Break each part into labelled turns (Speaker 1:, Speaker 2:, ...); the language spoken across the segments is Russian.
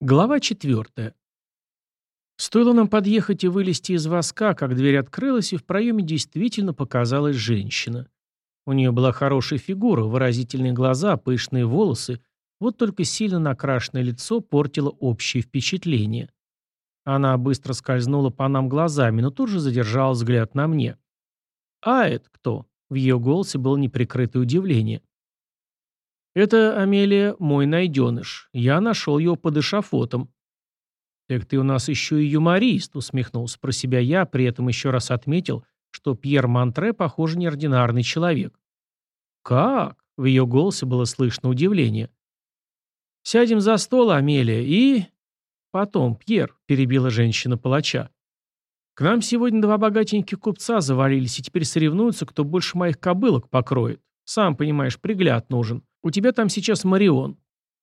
Speaker 1: Глава четвертая. Стоило нам подъехать и вылезти из воска, как дверь открылась, и в проеме действительно показалась женщина. У нее была хорошая фигура, выразительные глаза, пышные волосы, вот только сильно накрашенное лицо портило общее впечатление. Она быстро скользнула по нам глазами, но тут же задержала взгляд на мне. «А это кто?» В ее голосе было неприкрытое удивление. «Это, Амелия, мой найденыш. Я нашел его под эшафотом». «Так ты у нас еще и юморист», — усмехнулся про себя я, при этом еще раз отметил, что Пьер Монтре, похоже, неординарный человек. «Как?» — в ее голосе было слышно удивление. «Сядем за стол, Амелия, и...» «Потом, Пьер», — перебила женщина палача. «К нам сегодня два богатеньких купца завалились и теперь соревнуются, кто больше моих кобылок покроет. Сам понимаешь, пригляд нужен. У тебя там сейчас Марион.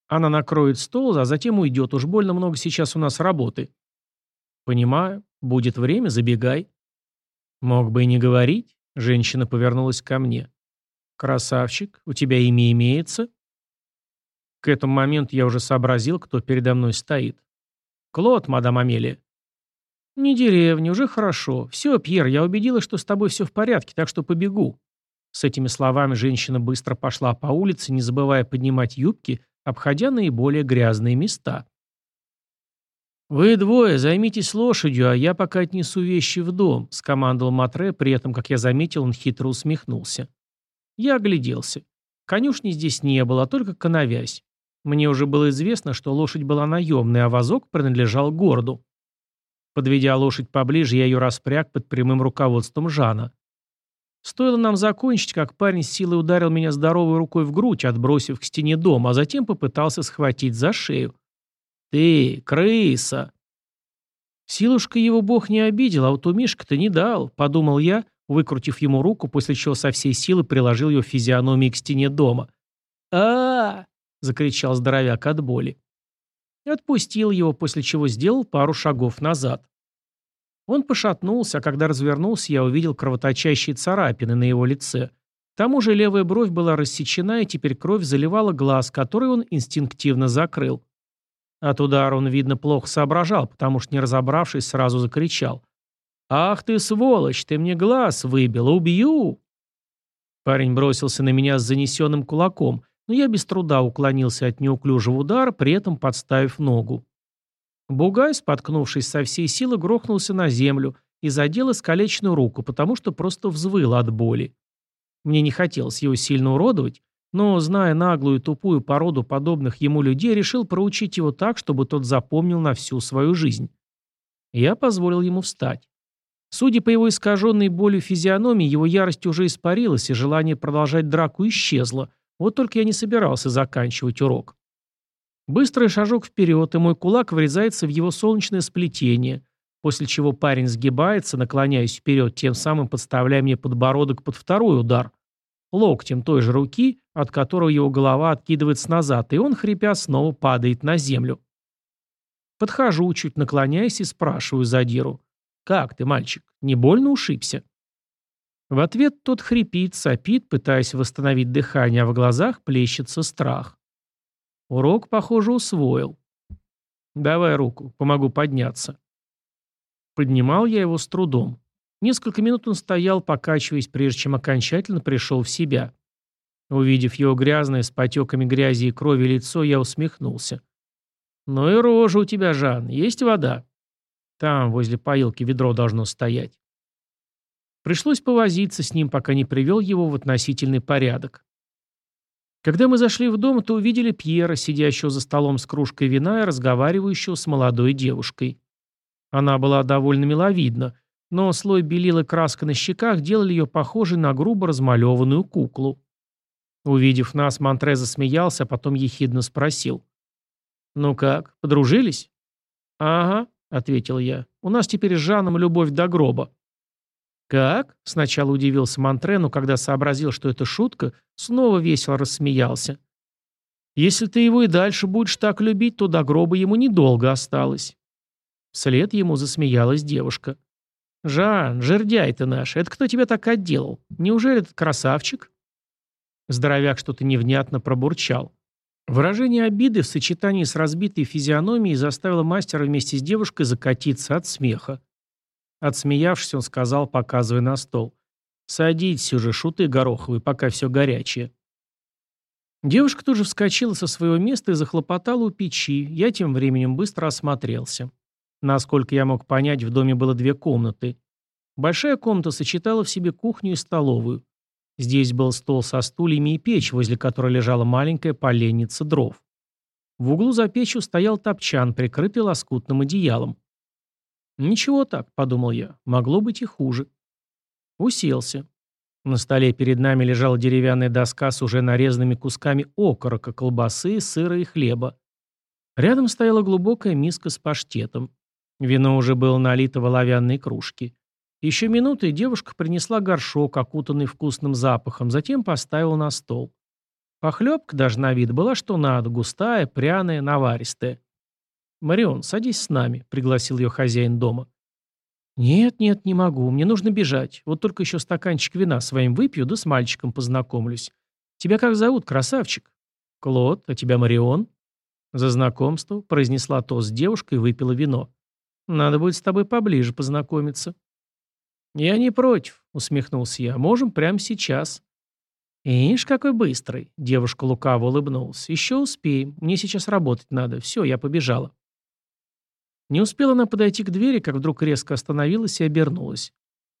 Speaker 1: Она накроет стол, а затем уйдет. Уж больно много сейчас у нас работы. Понимаю. Будет время, забегай. Мог бы и не говорить. Женщина повернулась ко мне. Красавчик, у тебя имя имеется? К этому моменту я уже сообразил, кто передо мной стоит. Клод, мадам Амелия. Не деревня, уже хорошо. Все, Пьер, я убедилась, что с тобой все в порядке, так что побегу. С этими словами женщина быстро пошла по улице, не забывая поднимать юбки, обходя наиболее грязные места. «Вы двое займитесь лошадью, а я пока отнесу вещи в дом», — скомандовал Матре, при этом, как я заметил, он хитро усмехнулся. Я огляделся. Конюшни здесь не было, а только коновязь. Мне уже было известно, что лошадь была наемной, а вазок принадлежал городу. Подведя лошадь поближе, я ее распряг под прямым руководством Жана. Стоило нам закончить, как парень с силой ударил меня здоровой рукой в грудь, отбросив к стене дома, а затем попытался схватить за шею. «Ты, крыса!» Силушка его бог не обидел, а вот у Мишка-то не дал, подумал я, выкрутив ему руку, после чего со всей силы приложил ее физиономией к стене дома. а, -а, -а закричал здоровяк от боли. Отпустил его, после чего сделал пару шагов назад. Он пошатнулся, а когда развернулся, я увидел кровоточащие царапины на его лице. К тому же левая бровь была рассечена, и теперь кровь заливала глаз, который он инстинктивно закрыл. От удара он, видно, плохо соображал, потому что, не разобравшись, сразу закричал. «Ах ты, сволочь, ты мне глаз выбил, убью!» Парень бросился на меня с занесенным кулаком, но я без труда уклонился от неуклюжего удара, при этом подставив ногу. Бугай, споткнувшись со всей силы, грохнулся на землю и задел искалеченную руку, потому что просто взвыл от боли. Мне не хотелось его сильно уродовать, но, зная наглую и тупую породу подобных ему людей, решил проучить его так, чтобы тот запомнил на всю свою жизнь. Я позволил ему встать. Судя по его искаженной болью физиономии, его ярость уже испарилась, и желание продолжать драку исчезло. Вот только я не собирался заканчивать урок. Быстрый шажок вперед, и мой кулак врезается в его солнечное сплетение, после чего парень сгибается, наклоняясь вперед, тем самым подставляя мне подбородок под второй удар. Локтем той же руки, от которого его голова откидывается назад, и он, хрипя, снова падает на землю. Подхожу, чуть наклоняясь, и спрашиваю задиру. «Как ты, мальчик, не больно ушибся?» В ответ тот хрипит, сопит, пытаясь восстановить дыхание, а в глазах плещется страх. Урок, похоже, усвоил. «Давай руку, помогу подняться». Поднимал я его с трудом. Несколько минут он стоял, покачиваясь, прежде чем окончательно пришел в себя. Увидев его грязное, с потеками грязи и крови лицо, я усмехнулся. «Ну и рожа у тебя, Жан. Есть вода?» «Там, возле поилки, ведро должно стоять». Пришлось повозиться с ним, пока не привел его в относительный порядок. Когда мы зашли в дом, то увидели Пьера, сидящего за столом с кружкой вина и разговаривающего с молодой девушкой. Она была довольно миловидна, но слой белил и краска на щеках делали ее похожей на грубо размалеванную куклу. Увидев нас, Монтре засмеялся, а потом ехидно спросил. «Ну как, подружились?» «Ага», — ответил я. «У нас теперь с Жаном любовь до гроба». «Как?» — сначала удивился Монтре, но когда сообразил, что это шутка, снова весело рассмеялся. «Если ты его и дальше будешь так любить, то до гроба ему недолго осталось». Вслед ему засмеялась девушка. «Жан, жердяй ты наш, это кто тебя так отделал? Неужели этот красавчик?» Здоровяк что-то невнятно пробурчал. Выражение обиды в сочетании с разбитой физиономией заставило мастера вместе с девушкой закатиться от смеха. Отсмеявшись, он сказал, показывая на стол. «Садитесь уже, шуты гороховые, пока все горячее». Девушка тоже вскочила со своего места и захлопотала у печи. Я тем временем быстро осмотрелся. Насколько я мог понять, в доме было две комнаты. Большая комната сочетала в себе кухню и столовую. Здесь был стол со стульями и печь, возле которой лежала маленькая поленница дров. В углу за печью стоял топчан, прикрытый лоскутным одеялом. «Ничего так», — подумал я, — «могло быть и хуже». Уселся. На столе перед нами лежала деревянная доска с уже нарезанными кусками окорока, колбасы, сыра и хлеба. Рядом стояла глубокая миска с паштетом. Вино уже было налито в оловянные кружки. Еще минуты девушка принесла горшок, окутанный вкусным запахом, затем поставила на стол. Похлебка, даже на вид, была что надо, густая, пряная, наваристая. «Марион, садись с нами», — пригласил ее хозяин дома. «Нет, нет, не могу, мне нужно бежать. Вот только еще стаканчик вина своим выпью, да с мальчиком познакомлюсь. Тебя как зовут, красавчик?» «Клод, а тебя Марион?» «За знакомство», — произнесла то с девушкой и выпила вино. «Надо будет с тобой поближе познакомиться». «Я не против», — усмехнулся я. «Можем прямо сейчас». «Ишь, какой быстрый!» — девушка лукаво улыбнулась. «Еще успеем. Мне сейчас работать надо. Все, я побежала». Не успела она подойти к двери, как вдруг резко остановилась и обернулась.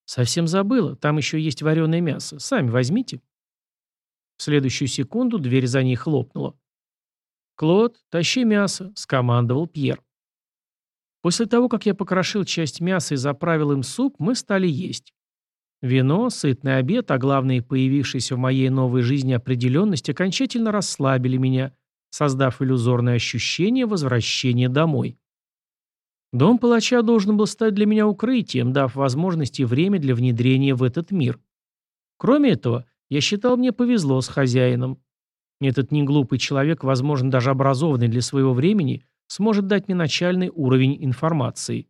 Speaker 1: «Совсем забыла. Там еще есть вареное мясо. Сами возьмите». В следующую секунду дверь за ней хлопнула. «Клод, тащи мясо», — скомандовал Пьер. После того, как я покрошил часть мяса и заправил им суп, мы стали есть. Вино, сытный обед, а главное, появившаяся в моей новой жизни определенность окончательно расслабили меня, создав иллюзорное ощущение возвращения домой. Дом палача должен был стать для меня укрытием, дав возможность и время для внедрения в этот мир. Кроме этого, я считал, мне повезло с хозяином. Этот неглупый человек, возможно, даже образованный для своего времени – сможет дать мне начальный уровень информации.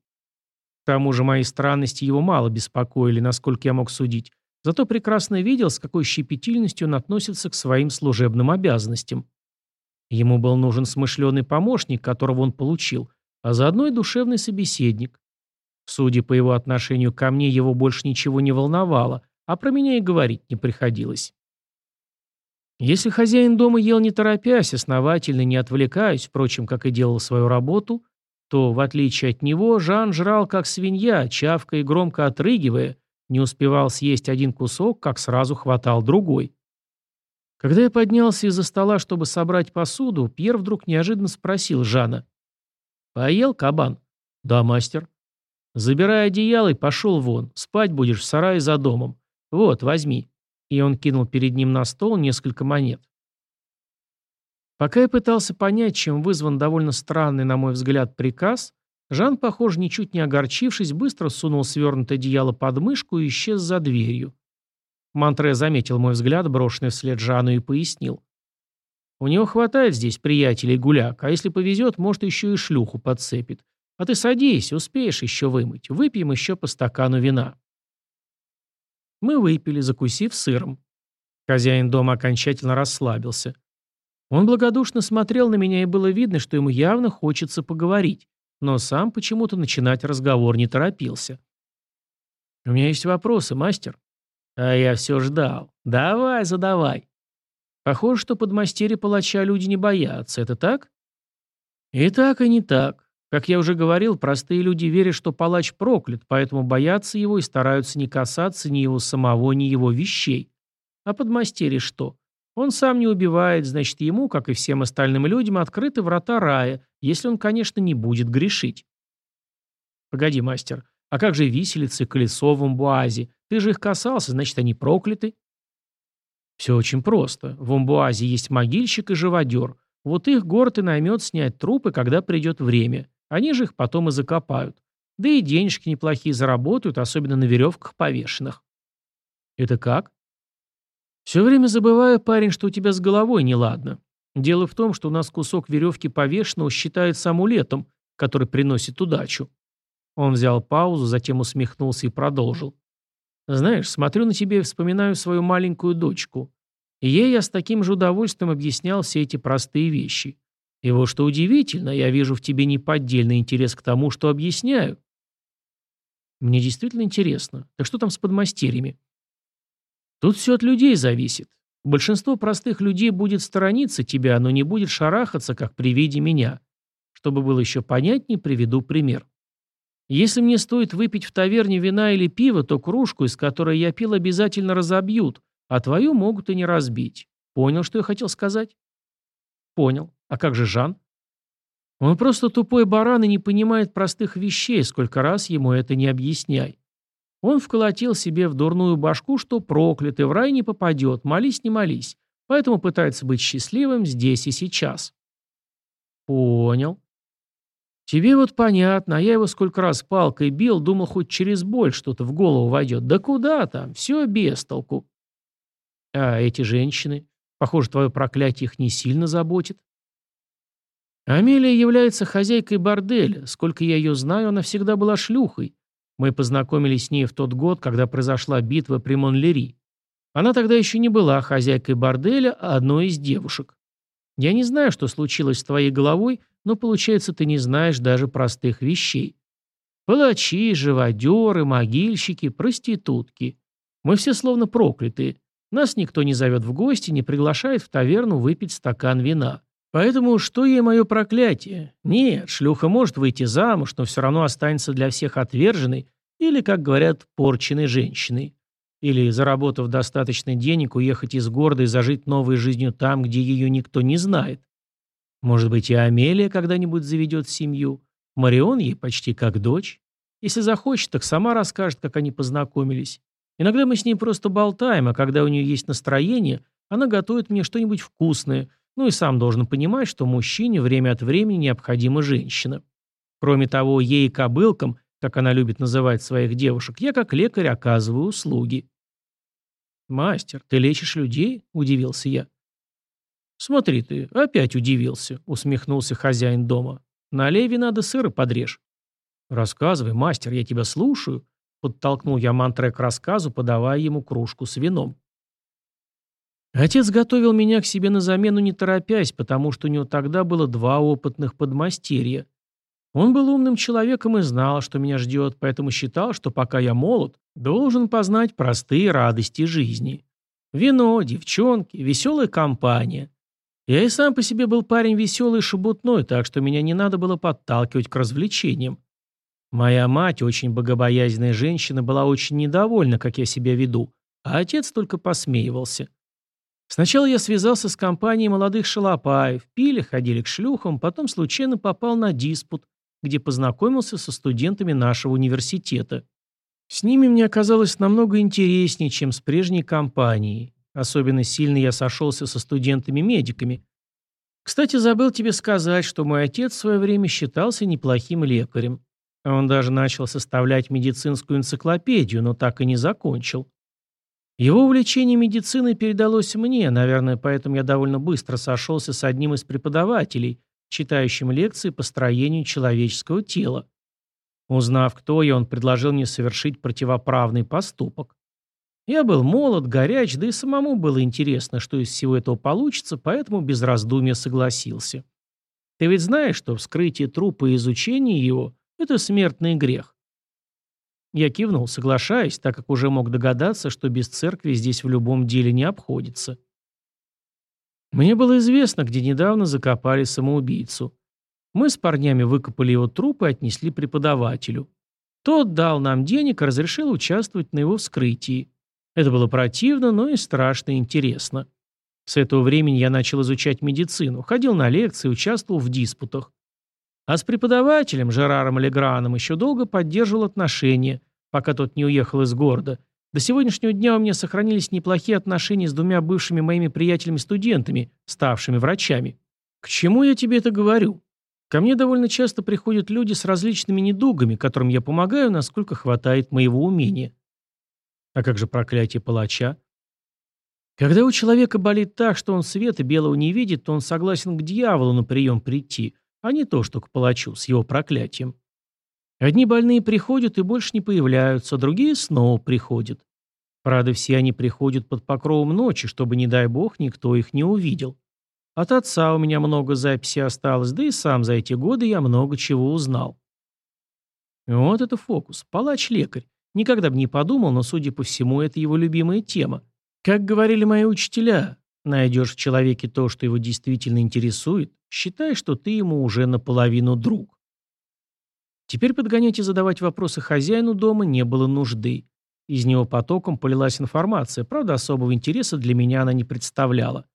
Speaker 1: К тому же мои странности его мало беспокоили, насколько я мог судить, зато прекрасно видел, с какой щепетильностью он относится к своим служебным обязанностям. Ему был нужен смышленый помощник, которого он получил, а заодно и душевный собеседник. Судя по его отношению ко мне, его больше ничего не волновало, а про меня и говорить не приходилось. Если хозяин дома ел не торопясь, основательно не отвлекаясь, впрочем, как и делал свою работу, то, в отличие от него, Жан жрал как свинья, чавкая и громко отрыгивая, не успевал съесть один кусок, как сразу хватал другой. Когда я поднялся из-за стола, чтобы собрать посуду, Пьер вдруг неожиданно спросил Жана. «Поел, кабан?» «Да, мастер». «Забирай одеяло и пошел вон. Спать будешь в сарае за домом. Вот, возьми и он кинул перед ним на стол несколько монет. Пока я пытался понять, чем вызван довольно странный, на мой взгляд, приказ, Жан, похоже, ничуть не огорчившись, быстро сунул свернутое одеяло под мышку и исчез за дверью. Монтре заметил мой взгляд, брошенный вслед Жану, и пояснил. «У него хватает здесь приятелей гуляк, а если повезет, может, еще и шлюху подцепит. А ты садись, успеешь еще вымыть. Выпьем еще по стакану вина». Мы выпили, закусив сыром. Хозяин дома окончательно расслабился. Он благодушно смотрел на меня, и было видно, что ему явно хочется поговорить, но сам почему-то начинать разговор не торопился. «У меня есть вопросы, мастер». «А я все ждал. Давай, задавай». «Похоже, что подмастерья палача люди не боятся. Это так?» «И так, и не так. Как я уже говорил, простые люди верят, что палач проклят, поэтому боятся его и стараются не касаться ни его самого, ни его вещей. А подмастерье что? Он сам не убивает, значит, ему, как и всем остальным людям, открыты врата рая, если он, конечно, не будет грешить. Погоди, мастер, а как же виселицы, колесо в амбуазе? Ты же их касался, значит, они прокляты? Все очень просто. В амбуазе есть могильщик и живодер. Вот их город и наймет снять трупы, когда придет время. Они же их потом и закопают. Да и денежки неплохие заработают, особенно на веревках повешенных. Это как? Все время забываю, парень, что у тебя с головой неладно. Дело в том, что у нас кусок веревки повешенного считается амулетом, который приносит удачу. Он взял паузу, затем усмехнулся и продолжил. Знаешь, смотрю на тебя и вспоминаю свою маленькую дочку. И ей я с таким же удовольствием объяснял все эти простые вещи. И вот что удивительно, я вижу в тебе неподдельный интерес к тому, что объясняю. Мне действительно интересно. Так что там с подмастерьями? Тут все от людей зависит. Большинство простых людей будет сторониться тебя, но не будет шарахаться, как при виде меня. Чтобы было еще понятнее, приведу пример. Если мне стоит выпить в таверне вина или пива, то кружку, из которой я пил, обязательно разобьют, а твою могут и не разбить. Понял, что я хотел сказать? Понял. А как же Жан? Он просто тупой баран и не понимает простых вещей, сколько раз ему это не объясняй. Он вколотил себе в дурную башку, что проклят и в рай не попадет, молись не молись, поэтому пытается быть счастливым здесь и сейчас. Понял. Тебе вот понятно, а я его сколько раз палкой бил, думал, хоть через боль что-то в голову войдет. Да куда там, все без толку. А эти женщины, похоже, твое проклятие их не сильно заботит. Амелия является хозяйкой борделя. Сколько я ее знаю, она всегда была шлюхой. Мы познакомились с ней в тот год, когда произошла битва при Монлери. Она тогда еще не была хозяйкой борделя, а одной из девушек. Я не знаю, что случилось с твоей головой, но получается, ты не знаешь даже простых вещей. Палачи, живодеры, могильщики, проститутки. Мы все словно проклятые. Нас никто не зовет в гости, не приглашает в таверну выпить стакан вина. Поэтому что ей мое проклятие? Нет, шлюха может выйти замуж, но все равно останется для всех отверженной или, как говорят, порченной женщиной. Или, заработав достаточно денег, уехать из города и зажить новой жизнью там, где ее никто не знает. Может быть, и Амелия когда-нибудь заведет семью. Марион ей почти как дочь. Если захочет, так сама расскажет, как они познакомились. Иногда мы с ней просто болтаем, а когда у нее есть настроение, она готовит мне что-нибудь вкусное – ну и сам должен понимать, что мужчине время от времени необходима женщина. Кроме того, ей кобылкам, как она любит называть своих девушек, я как лекарь оказываю услуги. «Мастер, ты лечишь людей?» – удивился я. «Смотри ты, опять удивился», – усмехнулся хозяин дома. «Налей вина да сыра подрежь». «Рассказывай, мастер, я тебя слушаю», – подтолкнул я мантре к рассказу, подавая ему кружку с вином. Отец готовил меня к себе на замену не торопясь, потому что у него тогда было два опытных подмастерья. Он был умным человеком и знал, что меня ждет, поэтому считал, что пока я молод, должен познать простые радости жизни. Вино, девчонки, веселая компания. Я и сам по себе был парень веселый и шебутной, так что меня не надо было подталкивать к развлечениям. Моя мать, очень богобоязненная женщина, была очень недовольна, как я себя веду, а отец только посмеивался. Сначала я связался с компанией молодых шалопаев, пили, ходили к шлюхам, потом случайно попал на диспут, где познакомился со студентами нашего университета. С ними мне оказалось намного интереснее, чем с прежней компанией. Особенно сильно я сошелся со студентами-медиками. Кстати, забыл тебе сказать, что мой отец в свое время считался неплохим лекарем. Он даже начал составлять медицинскую энциклопедию, но так и не закончил. Его увлечение медициной передалось мне, наверное, поэтому я довольно быстро сошелся с одним из преподавателей, читающим лекции по строению человеческого тела. Узнав, кто я, он предложил мне совершить противоправный поступок. Я был молод, горяч, да и самому было интересно, что из всего этого получится, поэтому без раздумья согласился. Ты ведь знаешь, что вскрытие трупа и изучение его – это смертный грех. Я кивнул, соглашаясь, так как уже мог догадаться, что без церкви здесь в любом деле не обходится. Мне было известно, где недавно закопали самоубийцу. Мы с парнями выкопали его труп и отнесли преподавателю. Тот дал нам денег и разрешил участвовать на его вскрытии. Это было противно, но и страшно интересно. С этого времени я начал изучать медицину, ходил на лекции, участвовал в диспутах. А с преподавателем Жераром Леграном еще долго поддерживал отношения, пока тот не уехал из города. До сегодняшнего дня у меня сохранились неплохие отношения с двумя бывшими моими приятелями-студентами, ставшими врачами. К чему я тебе это говорю? Ко мне довольно часто приходят люди с различными недугами, которым я помогаю, насколько хватает моего умения. А как же проклятие палача? Когда у человека болит так, что он света белого не видит, то он согласен к дьяволу на прием прийти – а не то, что к палачу с его проклятием. Одни больные приходят и больше не появляются, другие снова приходят. Правда, все они приходят под покровом ночи, чтобы, не дай бог, никто их не увидел. От отца у меня много записей осталось, да и сам за эти годы я много чего узнал. Вот это фокус. Палач-лекарь. Никогда бы не подумал, но, судя по всему, это его любимая тема. Как говорили мои учителя, найдешь в человеке то, что его действительно интересует, считай, что ты ему уже наполовину друг. Теперь подгонять и задавать вопросы хозяину дома не было нужды. Из него потоком полилась информация, правда, особого интереса для меня она не представляла.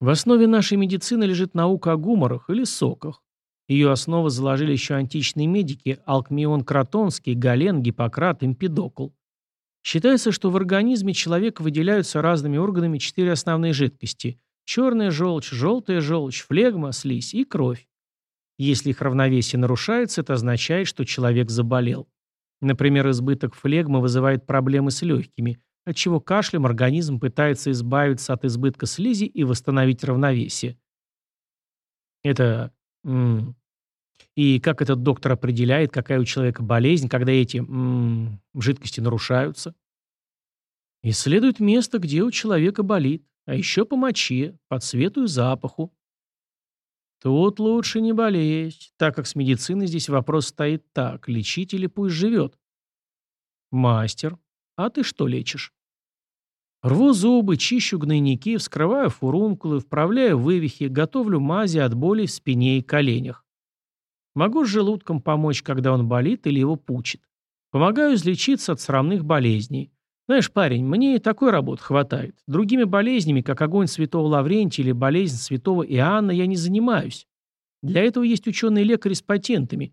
Speaker 1: В основе нашей медицины лежит наука о гуморах или соках. Ее основы заложили еще античные медики Алкмион Кротонский, Гален, Гиппократ, Эмпидокл. Считается, что в организме человека выделяются разными органами четыре основные жидкости – черная желчь, желтая желчь, флегма, слизь и кровь. Если их равновесие нарушается, это означает, что человек заболел. Например, избыток флегмы вызывает проблемы с легкими, отчего кашлем организм пытается избавиться от избытка слизи и восстановить равновесие. Это и как этот доктор определяет, какая у человека болезнь, когда эти м -м, жидкости нарушаются? Исследует место, где у человека болит, а еще по моче, по цвету и запаху. Тут лучше не болеть, так как с медициной здесь вопрос стоит так, лечить или пусть живет. Мастер, а ты что лечишь? Рву зубы, чищу гнойники, вскрываю фурункулы, вправляю вывихи, готовлю мази от боли в спине и коленях. Могу с желудком помочь, когда он болит или его пучит. Помогаю излечиться от срамных болезней. Знаешь, парень, мне и такой работы хватает. Другими болезнями, как огонь святого Лаврентия или болезнь святого Иоанна, я не занимаюсь. Для этого есть ученые-лекари с патентами.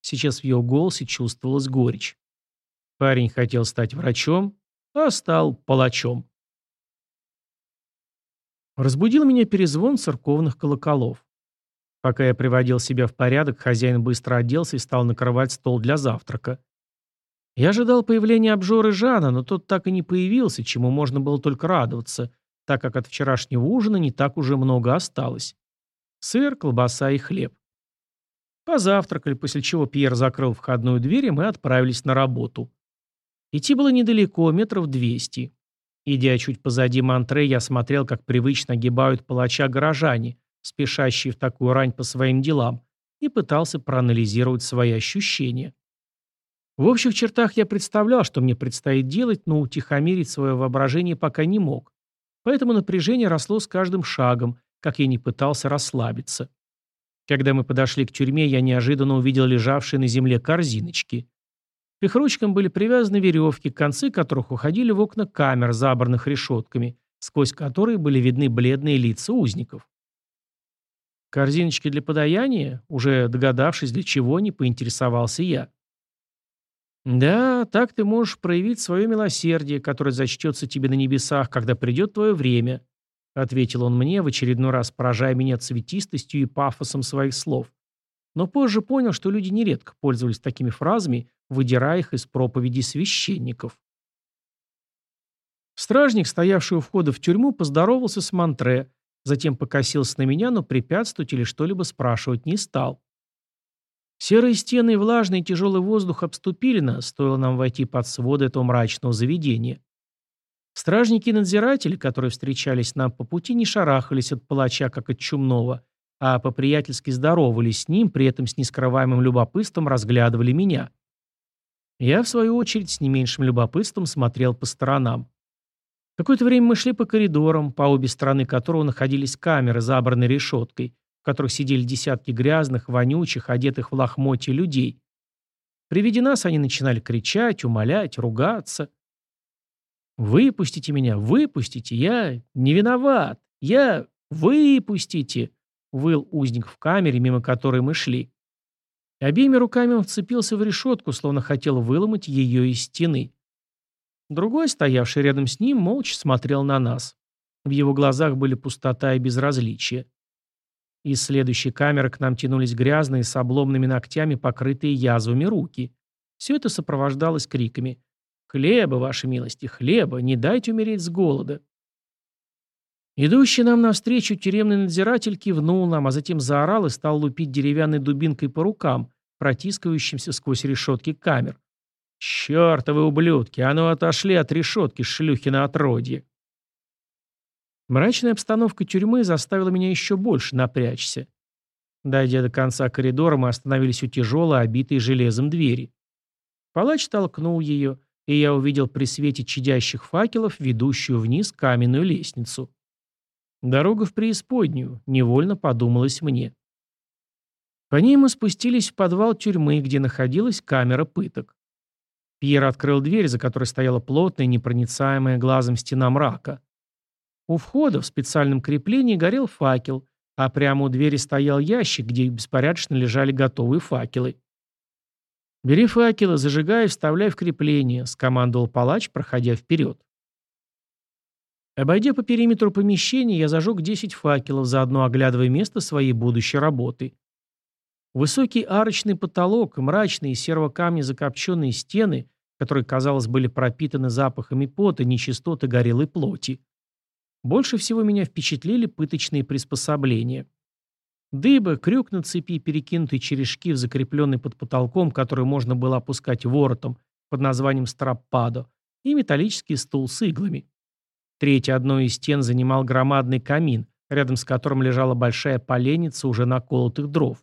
Speaker 1: Сейчас в его голосе чувствовалась горечь. Парень хотел стать врачом, а стал палачом. Разбудил меня перезвон церковных колоколов. Пока я приводил себя в порядок, хозяин быстро оделся и стал накрывать стол для завтрака. Я ожидал появления обжоры Жана, но тот так и не появился, чему можно было только радоваться, так как от вчерашнего ужина не так уже много осталось. Сыр, колбаса и хлеб. Позавтракали, после чего Пьер закрыл входную дверь, и мы отправились на работу. Идти было недалеко, метров двести. Идя чуть позади Монтре, я смотрел, как привычно огибают палача горожане, спешащий в такую рань по своим делам, и пытался проанализировать свои ощущения. В общих чертах я представлял, что мне предстоит делать, но утихомирить свое воображение пока не мог. Поэтому напряжение росло с каждым шагом, как я не пытался расслабиться. Когда мы подошли к тюрьме, я неожиданно увидел лежавшие на земле корзиночки. К их ручкам были привязаны веревки, концы которых уходили в окна камер, забранных решетками, сквозь которые были видны бледные лица узников. Корзиночки для подаяния, уже догадавшись, для чего, не поинтересовался я. «Да, так ты можешь проявить свое милосердие, которое зачтется тебе на небесах, когда придет твое время», ответил он мне, в очередной раз поражая меня цветистостью и пафосом своих слов. Но позже понял, что люди нередко пользовались такими фразами, выдирая их из проповеди священников. Стражник, стоявший у входа в тюрьму, поздоровался с Монтре, Затем покосился на меня, но препятствовать или что-либо спрашивать не стал. Серые стены и влажный тяжелый воздух обступили нас, стоило нам войти под своды этого мрачного заведения. Стражники и надзиратели, которые встречались нам по пути, не шарахались от палача, как от чумного, а по-приятельски здоровались с ним, при этом с нескрываемым любопытством разглядывали меня. Я, в свою очередь, с не меньшим любопытством смотрел по сторонам. Какое-то время мы шли по коридорам, по обе стороны которого находились камеры, забранные решеткой, в которых сидели десятки грязных, вонючих, одетых в лохмотья людей. При виде нас они начинали кричать, умолять, ругаться. «Выпустите меня, выпустите, я не виноват, я... Выпустите!» — выл узник в камере, мимо которой мы шли. Обеими руками он вцепился в решетку, словно хотел выломать ее из стены. Другой, стоявший рядом с ним, молча смотрел на нас. В его глазах были пустота и безразличие. Из следующей камеры к нам тянулись грязные с обломными ногтями, покрытые язвами руки. Все это сопровождалось криками «Хлеба, ваши милости, хлеба! Не дайте умереть с голода!» Идущий нам навстречу тюремный надзиратель кивнул нам, а затем заорал и стал лупить деревянной дубинкой по рукам, протискивающимся сквозь решетки камер. «Чёртовы ублюдки! А ну отошли от решетки, шлюхи на отродье!» Мрачная обстановка тюрьмы заставила меня еще больше напрячься. Дойдя до конца коридора, мы остановились у тяжелой, обитой железом двери. Палач толкнул ее, и я увидел при свете чадящих факелов ведущую вниз каменную лестницу. Дорога в преисподнюю, невольно подумалось мне. По ней мы спустились в подвал тюрьмы, где находилась камера пыток. Пьер открыл дверь, за которой стояла плотная, непроницаемая глазом стена мрака. У входа в специальном креплении горел факел, а прямо у двери стоял ящик, где беспорядочно лежали готовые факелы. «Бери факелы, зажигай и вставляй в крепление», — скомандовал палач, проходя вперед. Обойдя по периметру помещения, я зажег 10 факелов, заодно оглядывая место своей будущей работы. Высокий арочный потолок, мрачные серого камня закопченные стены, которые, казалось, были пропитаны запахами пота, нечистоты горелой плоти. Больше всего меня впечатлили пыточные приспособления. Дыба, крюк на цепи, перекинутый через шкив, закрепленный под потолком, который можно было опускать воротом под названием страппадо, и металлический стул с иглами. Третьей одной из стен занимал громадный камин, рядом с которым лежала большая поленница уже наколотых дров.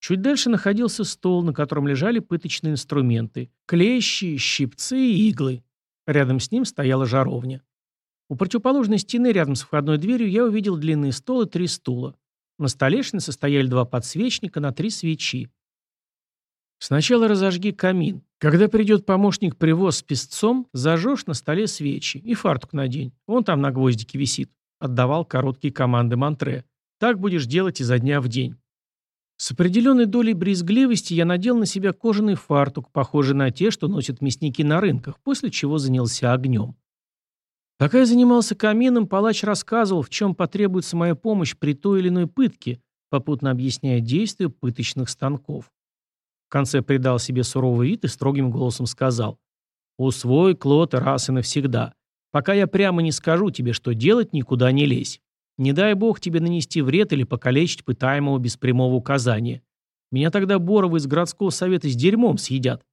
Speaker 1: Чуть дальше находился стол, на котором лежали пыточные инструменты – клещи, щипцы и иглы. Рядом с ним стояла жаровня. У противоположной стены, рядом с входной дверью, я увидел длинный стол и три стула. На столешнице стояли два подсвечника на три свечи. Сначала разожги камин. Когда придет помощник привоз с песцом, зажжешь на столе свечи и фартук надень. Он там на гвоздике висит. Отдавал короткие команды Монтре. Так будешь делать изо дня в день. С определенной долей брезгливости я надел на себя кожаный фартук, похожий на те, что носят мясники на рынках, после чего занялся огнем. Пока я занимался камином, палач рассказывал, в чем потребуется моя помощь при той или иной пытке, попутно объясняя действия пыточных станков. В конце придал себе суровый вид и строгим голосом сказал «Усвой, Клод, раз и навсегда. Пока я прямо не скажу тебе, что делать, никуда не лезь. Не дай бог тебе нанести вред или покалечить пытаемого без прямого указания. Меня тогда Боровы из городского совета с дерьмом съедят.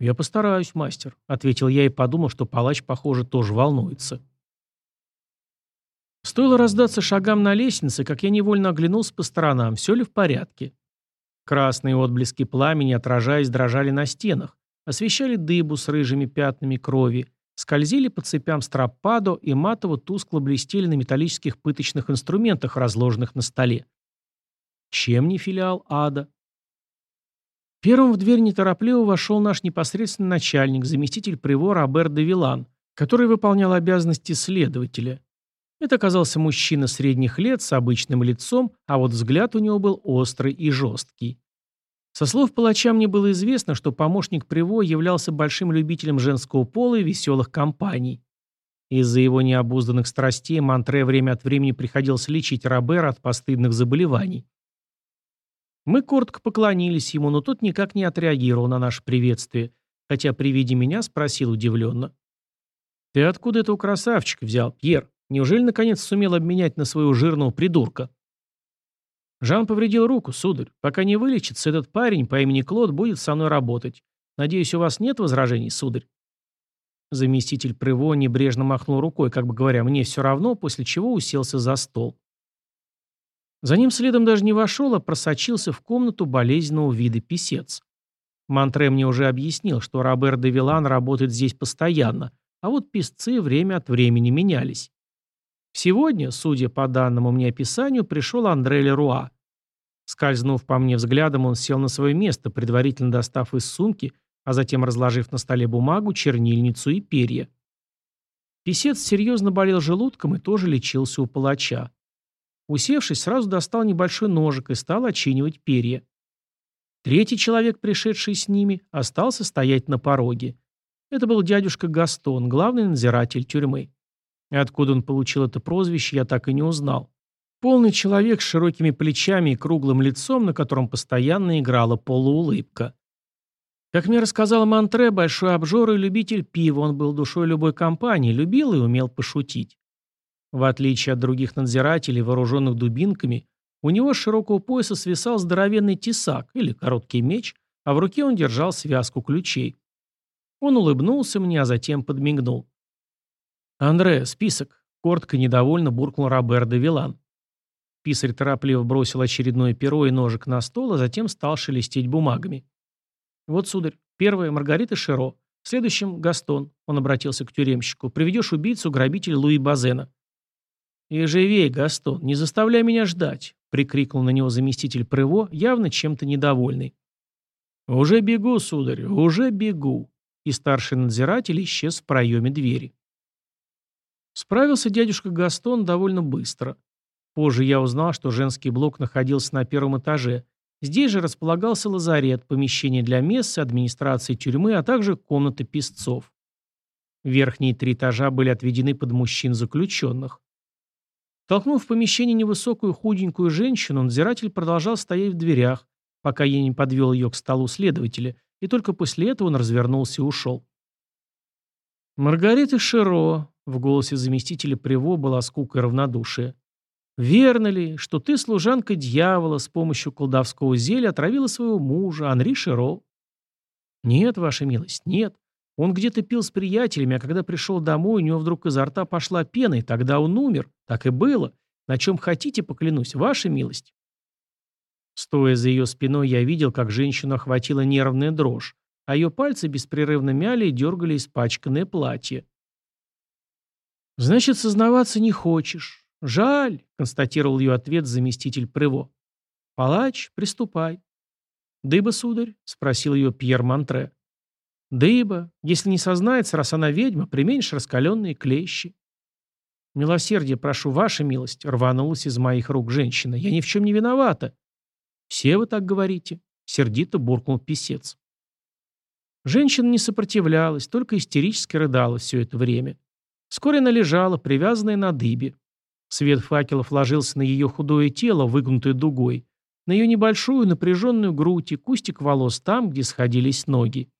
Speaker 1: «Я постараюсь, мастер», — ответил я и подумал, что палач, похоже, тоже волнуется. Стоило раздаться шагам на лестнице, как я невольно оглянулся по сторонам, все ли в порядке. Красные отблески пламени, отражаясь, дрожали на стенах, освещали дыбу с рыжими пятнами крови, скользили по цепям страппадо и матово тускло блестели на металлических пыточных инструментах, разложенных на столе. Чем не филиал ада? Первым в дверь неторопливо вошел наш непосредственный начальник, заместитель привора Абер де Вилан, который выполнял обязанности следователя. Это оказался мужчина средних лет с обычным лицом, а вот взгляд у него был острый и жесткий. Со слов палача мне было известно, что помощник Приво являлся большим любителем женского пола и веселых компаний. Из-за его необузданных страстей Монтре время от времени приходилось лечить Робера от постыдных заболеваний. Мы коротко поклонились ему, но тот никак не отреагировал на наше приветствие, хотя при виде меня спросил удивленно. «Ты откуда этого красавчика взял, Пьер? Неужели наконец сумел обменять на своего жирного придурка?» Жан повредил руку, сударь. Пока не вылечится, этот парень по имени Клод будет со мной работать. Надеюсь, у вас нет возражений, сударь?» Заместитель Прево небрежно махнул рукой, как бы говоря, мне все равно, после чего уселся за стол. За ним следом даже не вошел, а просочился в комнату болезненного вида писец. Монтре мне уже объяснил, что Робер де Вилан работает здесь постоянно, а вот писцы время от времени менялись. Сегодня, судя по данному мне описанию, пришел Андре Леруа. Скользнув по мне взглядом, он сел на свое место, предварительно достав из сумки, а затем разложив на столе бумагу, чернильницу и перья. Писец серьезно болел желудком и тоже лечился у палача. Усевшись, сразу достал небольшой ножик и стал очинивать перья. Третий человек, пришедший с ними, остался стоять на пороге. Это был дядюшка Гастон, главный надзиратель тюрьмы. Откуда он получил это прозвище, я так и не узнал. Полный человек с широкими плечами и круглым лицом, на котором постоянно играла полуулыбка. Как мне рассказал Монтре, большой обжор и любитель пива, он был душой любой компании, любил и умел пошутить. В отличие от других надзирателей, вооруженных дубинками, у него с широкого пояса свисал здоровенный тесак или короткий меч, а в руке он держал связку ключей. Он улыбнулся мне, а затем подмигнул. «Андре, список», — коротко недовольно буркнул Робер де Вилан. Писарь торопливо бросил очередное перо и ножик на стол, а затем стал шелестеть бумагами. «Вот, сударь, первое — Маргарита Широ. Следующим — Гастон», — он обратился к тюремщику. «Приведешь убийцу, грабителя Луи Базена». «И живей, Гастон, не заставляй меня ждать», — прикрикнул на него заместитель Прево, явно чем-то недовольный. «Уже бегу, сударь, уже бегу», и старший надзиратель исчез в проеме двери. Справился дядюшка Гастон довольно быстро. Позже я узнал, что женский блок находился на первом этаже. Здесь же располагался лазарет, помещение для мессы, администрации тюрьмы, а также комнаты песцов. Верхние три этажа были отведены под мужчин-заключенных. Толкнув в помещение невысокую худенькую женщину, надзиратель продолжал стоять в дверях, пока я не подвел ее к столу следователя, и только после этого он развернулся и ушел. «Маргарита Широ», — в голосе заместителя Приво была скука и равнодушие. «Верно ли, что ты, служанка дьявола, с помощью колдовского зелья отравила своего мужа, Анри Широ?» «Нет, ваша милость, нет. Он где-то пил с приятелями, а когда пришел домой, у него вдруг изо рта пошла пена, и тогда он умер. Так и было. На чем хотите, поклянусь, ваша милость. Стоя за ее спиной, я видел, как женщину охватила нервная дрожь, а ее пальцы беспрерывно мяли и дергали испачканное платье. «Значит, сознаваться не хочешь. Жаль», — констатировал ее ответ заместитель Прево. «Палач, приступай». «Дыба, сударь?» — спросил ее Пьер Монтре. Дыба, если не сознается, раз она ведьма, применишь раскаленные клещи. Милосердие, прошу, ваша милость, рванулась из моих рук женщина. Я ни в чем не виновата. Все вы так говорите, сердито буркнул писец. Женщина не сопротивлялась, только истерически рыдала все это время. Вскоре она лежала, привязанная на дыбе. Свет факелов ложился на ее худое тело, выгнутое дугой, на ее небольшую напряженную грудь и кустик волос там, где сходились ноги.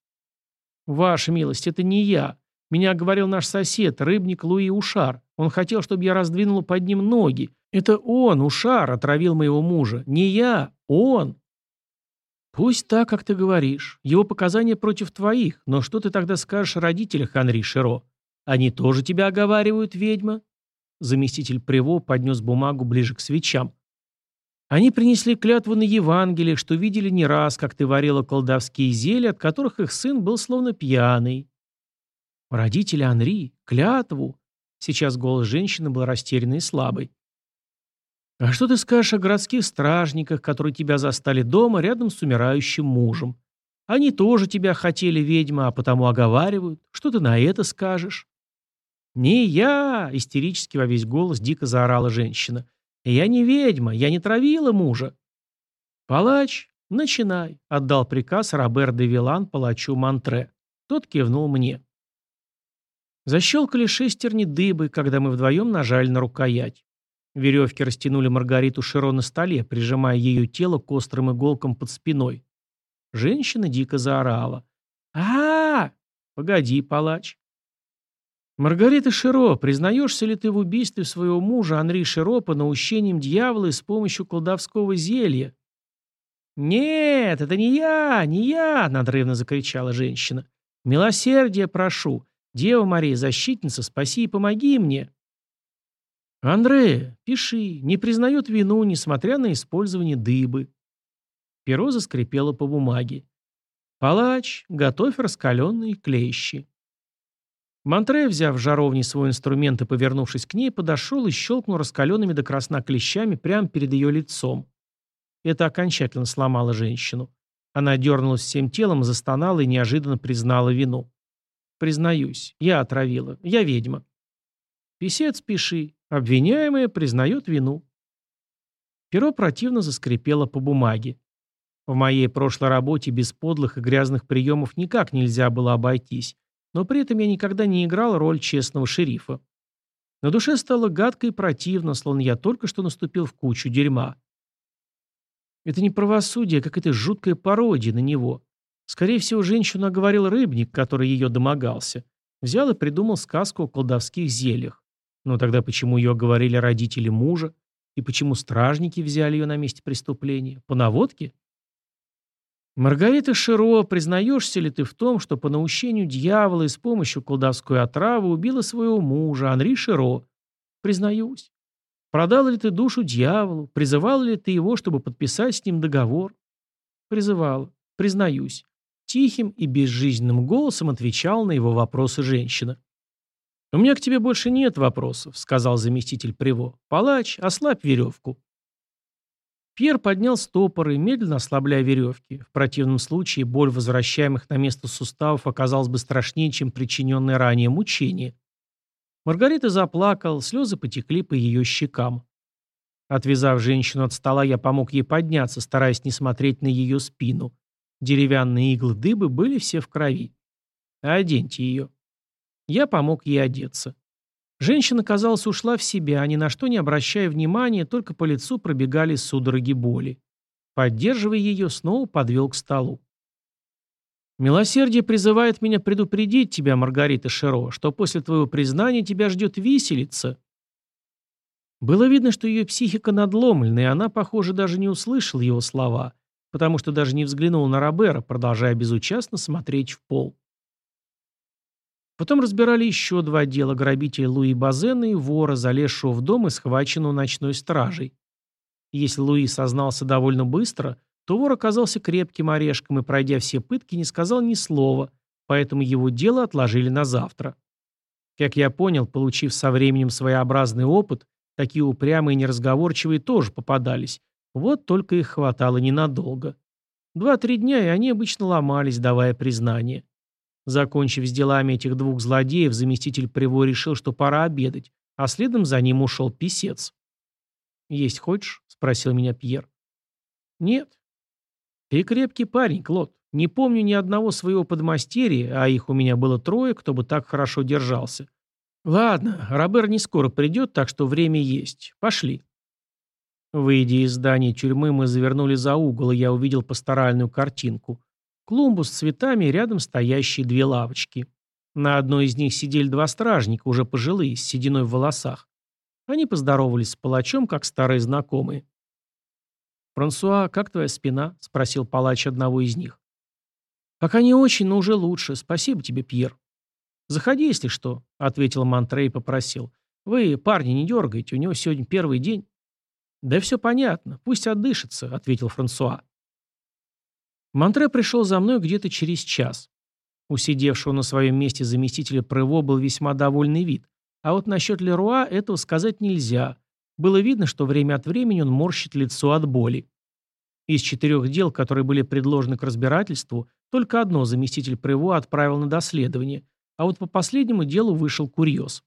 Speaker 1: «Ваша милость, это не я. Меня говорил наш сосед, рыбник Луи Ушар. Он хотел, чтобы я раздвинула под ним ноги. Это он, Ушар, отравил моего мужа. Не я, он». «Пусть так, как ты говоришь. Его показания против твоих. Но что ты тогда скажешь о родителях Анри Широ? Они тоже тебя оговаривают, ведьма?» Заместитель Приво поднес бумагу ближе к свечам. Они принесли клятву на Евангелие, что видели не раз, как ты варила колдовские зелья, от которых их сын был словно пьяный. Родители Анри, клятву. Сейчас голос женщины был растерянный и слабый. А что ты скажешь о городских стражниках, которые тебя застали дома рядом с умирающим мужем? Они тоже тебя хотели, ведьма, а потому оговаривают. Что ты на это скажешь? «Не я!» — истерически во весь голос дико заорала женщина. «Я не ведьма, я не травила мужа». «Палач, начинай», — отдал приказ Робер де Вилан палачу Монтре. Тот кивнул мне. Защелкали шестерни дыбы, когда мы вдвоем нажали на рукоять. Веревки растянули Маргариту Широ на столе, прижимая ее тело к острым иголкам под спиной. Женщина дико заорала. а, -а, -а! Погоди, палач. Маргарита Широ, признаешься ли ты в убийстве своего мужа Анри Широ по наущениям дьявола и с помощью колдовского зелья? «Нет, это не я, не я!» — надрывно закричала женщина. «Милосердие прошу! Дева Мария, защитница, спаси и помоги мне!» «Андре, пиши, не признает вину, несмотря на использование дыбы». Перо заскрипело по бумаге. «Палач, готовь раскаленные клещи». Монтре, взяв в жаровне свой инструмент и повернувшись к ней, подошел и щелкнул раскаленными до красна клещами прямо перед ее лицом. Это окончательно сломало женщину. Она дернулась всем телом, застонала и неожиданно признала вину. «Признаюсь, я отравила. Я ведьма». «Писец, пиши. Обвиняемая признает вину». Перо противно заскрипело по бумаге. В моей прошлой работе без подлых и грязных приемов никак нельзя было обойтись но при этом я никогда не играл роль честного шерифа. На душе стало гадко и противно, словно я только что наступил в кучу дерьма. Это не правосудие, а как это жуткая пародия на него. Скорее всего, женщину оговорил рыбник, который ее домогался. Взял и придумал сказку о колдовских зельях. Но тогда почему ее оговорили родители мужа? И почему стражники взяли ее на месте преступления? По наводке? Маргарита Широ, признаешься ли ты в том, что по наущению дьявола и с помощью колдовской отравы убила своего мужа, Анри Широ? Признаюсь. Продал ли ты душу дьяволу? Призывал ли ты его, чтобы подписать с ним договор? Призывал. Признаюсь. Тихим и безжизненным голосом отвечал на его вопросы женщина. «У меня к тебе больше нет вопросов», — сказал заместитель Приво. «Палач, ослабь веревку». Пьер поднял стопоры, медленно ослабляя веревки. В противном случае боль возвращаемых на место суставов оказалась бы страшнее, чем причиненное ранее мучение. Маргарита заплакала, слезы потекли по ее щекам. Отвязав женщину от стола, я помог ей подняться, стараясь не смотреть на ее спину. Деревянные иглы дыбы были все в крови. «Оденьте ее». Я помог ей одеться. Женщина, казалось, ушла в себя, ни на что не обращая внимания, только по лицу пробегали судороги боли. Поддерживая ее, снова подвел к столу. Милосердие призывает меня предупредить тебя, Маргарита Широ, что после твоего признания тебя ждет виселица. Было видно, что ее психика надломлена, и она, похоже, даже не услышала его слова, потому что даже не взглянула на Робера, продолжая безучастно смотреть в пол. Потом разбирали еще два дела грабителя Луи Базена и вора, залезшего в дом и схваченного ночной стражей. Если Луи сознался довольно быстро, то вор оказался крепким орешком и, пройдя все пытки, не сказал ни слова, поэтому его дело отложили на завтра. Как я понял, получив со временем своеобразный опыт, такие упрямые и неразговорчивые тоже попадались, вот только их хватало ненадолго. Два-три дня, и они обычно ломались, давая признание. Закончив с делами этих двух злодеев, заместитель Приво решил, что пора обедать, а следом за ним ушел писец. «Есть хочешь?» — спросил меня Пьер. «Нет. «Ты крепкий парень, Клод. Не помню ни одного своего подмастерья, а их у меня было трое, кто бы так хорошо держался. Ладно, Робер не скоро придет, так что время есть. Пошли». Выйдя из здания тюрьмы, мы завернули за угол, и я увидел пасторальную картинку. Клумбу с цветами и рядом стоящие две лавочки. На одной из них сидели два стражника, уже пожилые, с сединой в волосах. Они поздоровались с палачом, как старые знакомые. «Франсуа, как твоя спина?» — спросил палач одного из них. «Пока не очень, но уже лучше. Спасибо тебе, Пьер». «Заходи, если что», — ответил Монтре и попросил. «Вы, парни, не дергайте, у него сегодня первый день». «Да все понятно. Пусть отдышится», — ответил Франсуа. Монтре пришел за мной где-то через час. У сидевшего на своем месте заместителя Прево был весьма довольный вид. А вот насчет Леруа этого сказать нельзя. Было видно, что время от времени он морщит лицо от боли. Из четырех дел, которые были предложены к разбирательству, только одно заместитель Прево отправил на доследование, а вот по последнему делу вышел курьез.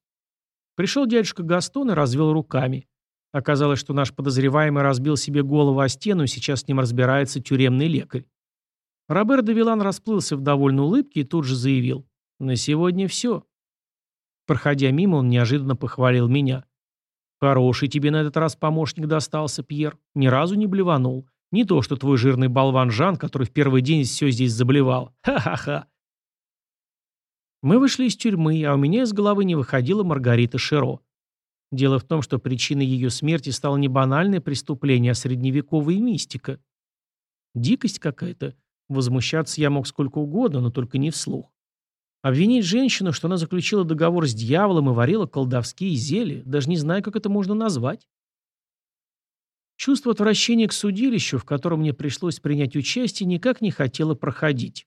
Speaker 1: Пришел дядюшка Гастон и развел руками. Оказалось, что наш подозреваемый разбил себе голову о стену, и сейчас с ним разбирается тюремный лекарь. Робер де Вилан расплылся в довольной улыбке и тут же заявил. «На сегодня все». Проходя мимо, он неожиданно похвалил меня. «Хороший тебе на этот раз помощник достался, Пьер. Ни разу не блеванул. Не то, что твой жирный болван Жан, который в первый день все здесь заблевал. Ха-ха-ха». Мы вышли из тюрьмы, а у меня из головы не выходила Маргарита Широ. Дело в том, что причиной ее смерти стало не банальное преступление, а средневековая мистика. Дикость какая-то. Возмущаться я мог сколько угодно, но только не вслух. Обвинить женщину, что она заключила договор с дьяволом и варила колдовские зелья, даже не знаю, как это можно назвать. Чувство отвращения к судилищу, в котором мне пришлось принять участие, никак не хотело проходить.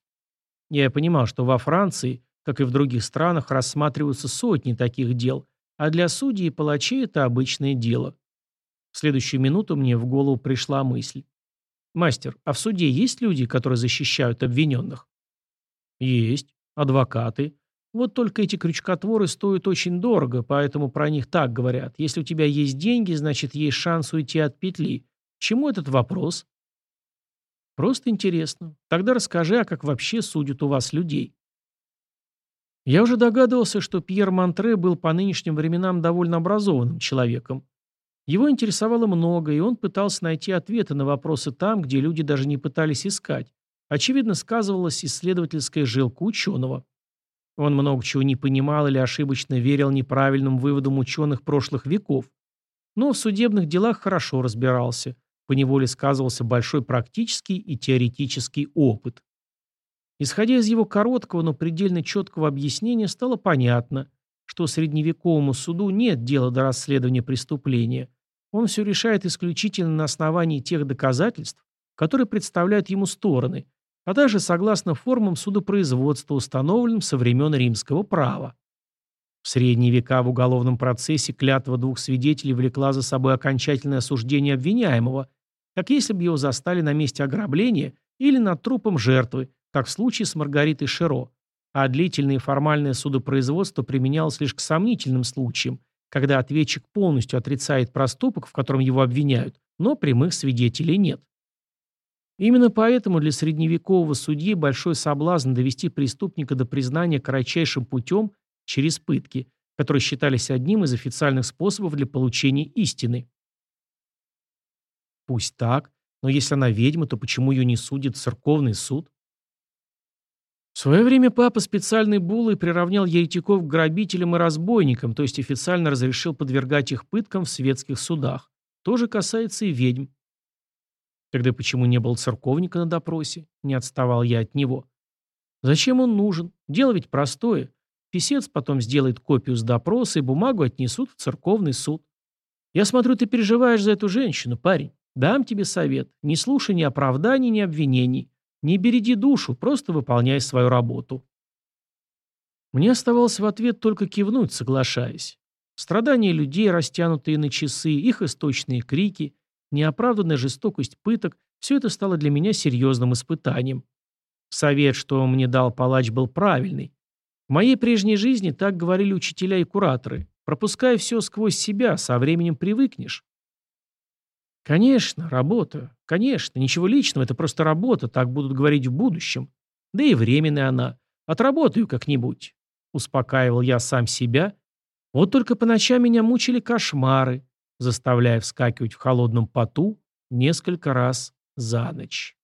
Speaker 1: Я понимал, что во Франции, как и в других странах, рассматриваются сотни таких дел, а для судей и палачей это обычное дело. В следующую минуту мне в голову пришла мысль. «Мастер, а в суде есть люди, которые защищают обвиненных?» «Есть. Адвокаты. Вот только эти крючкотворы стоят очень дорого, поэтому про них так говорят. Если у тебя есть деньги, значит, есть шанс уйти от петли. Чему этот вопрос? Просто интересно. Тогда расскажи, а как вообще судят у вас людей? Я уже догадывался, что Пьер Монтре был по нынешним временам довольно образованным человеком. Его интересовало много, и он пытался найти ответы на вопросы там, где люди даже не пытались искать. Очевидно, сказывалась исследовательская жилка ученого. Он много чего не понимал или ошибочно верил неправильным выводам ученых прошлых веков, но в судебных делах хорошо разбирался. поневоле сказывался большой практический и теоретический опыт. Исходя из его короткого, но предельно четкого объяснения, стало понятно, что средневековому суду нет дела до расследования преступления. Он все решает исключительно на основании тех доказательств, которые представляют ему стороны, а также согласно формам судопроизводства, установленным со времен римского права. В средние века в уголовном процессе клятва двух свидетелей влекла за собой окончательное осуждение обвиняемого, как если бы его застали на месте ограбления или над трупом жертвы, как в случае с Маргаритой Широ, а длительное формальное судопроизводство применялось лишь к сомнительным случаям, когда ответчик полностью отрицает проступок, в котором его обвиняют, но прямых свидетелей нет. Именно поэтому для средневекового судьи большой соблазн довести преступника до признания кратчайшим путем через пытки, которые считались одним из официальных способов для получения истины. Пусть так, но если она ведьма, то почему ее не судит церковный суд? В свое время папа специальной буллой приравнял еретиков к грабителям и разбойникам, то есть официально разрешил подвергать их пыткам в светских судах. То же касается и ведьм. Тогда почему не было церковника на допросе? Не отставал я от него. Зачем он нужен? Дело ведь простое. Писец потом сделает копию с допроса и бумагу отнесут в церковный суд. Я смотрю, ты переживаешь за эту женщину, парень. Дам тебе совет. Не слушай ни оправданий, ни обвинений. Не береди душу, просто выполняй свою работу. Мне оставалось в ответ только кивнуть, соглашаясь. Страдания людей, растянутые на часы, их источные крики, неоправданная жестокость пыток – все это стало для меня серьезным испытанием. Совет, что мне дал палач, был правильный. В моей прежней жизни так говорили учителя и кураторы. Пропускай все сквозь себя, со временем привыкнешь. Конечно, работа. Конечно, ничего личного, это просто работа, так будут говорить в будущем. Да и временная она. Отработаю как-нибудь. Успокаивал я сам себя. Вот только по ночам меня мучили кошмары, заставляя вскакивать в холодном поту несколько раз за ночь.